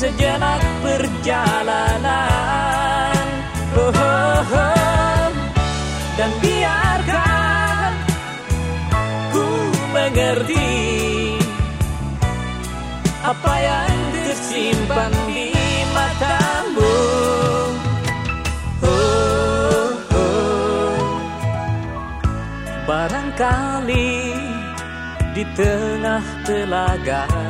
Sejenak perjalanan oh, oh, oh. Dan biarkan ku mengerti Apa yang tersimpan di matamu oh, oh. Barangkali di tengah telaga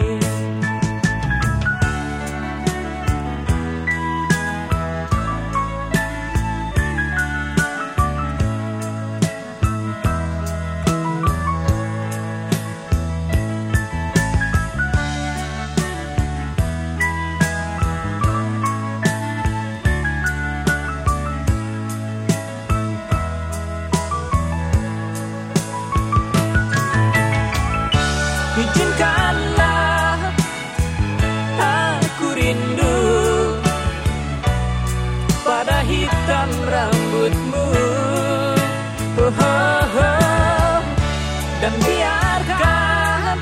dan biarkan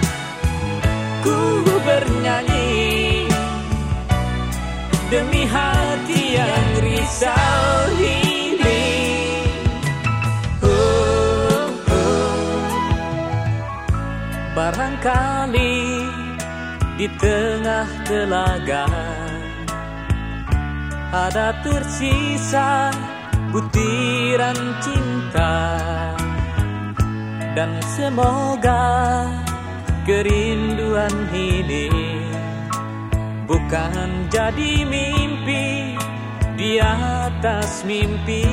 ku bernyanyi demi hati yang risau ini oh, oh. Barangkali di tengah telaga ada tersisa butiran cinta dan semoga kerinduan ini bukan jadi mimpi di atas mimpi.